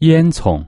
烟囱。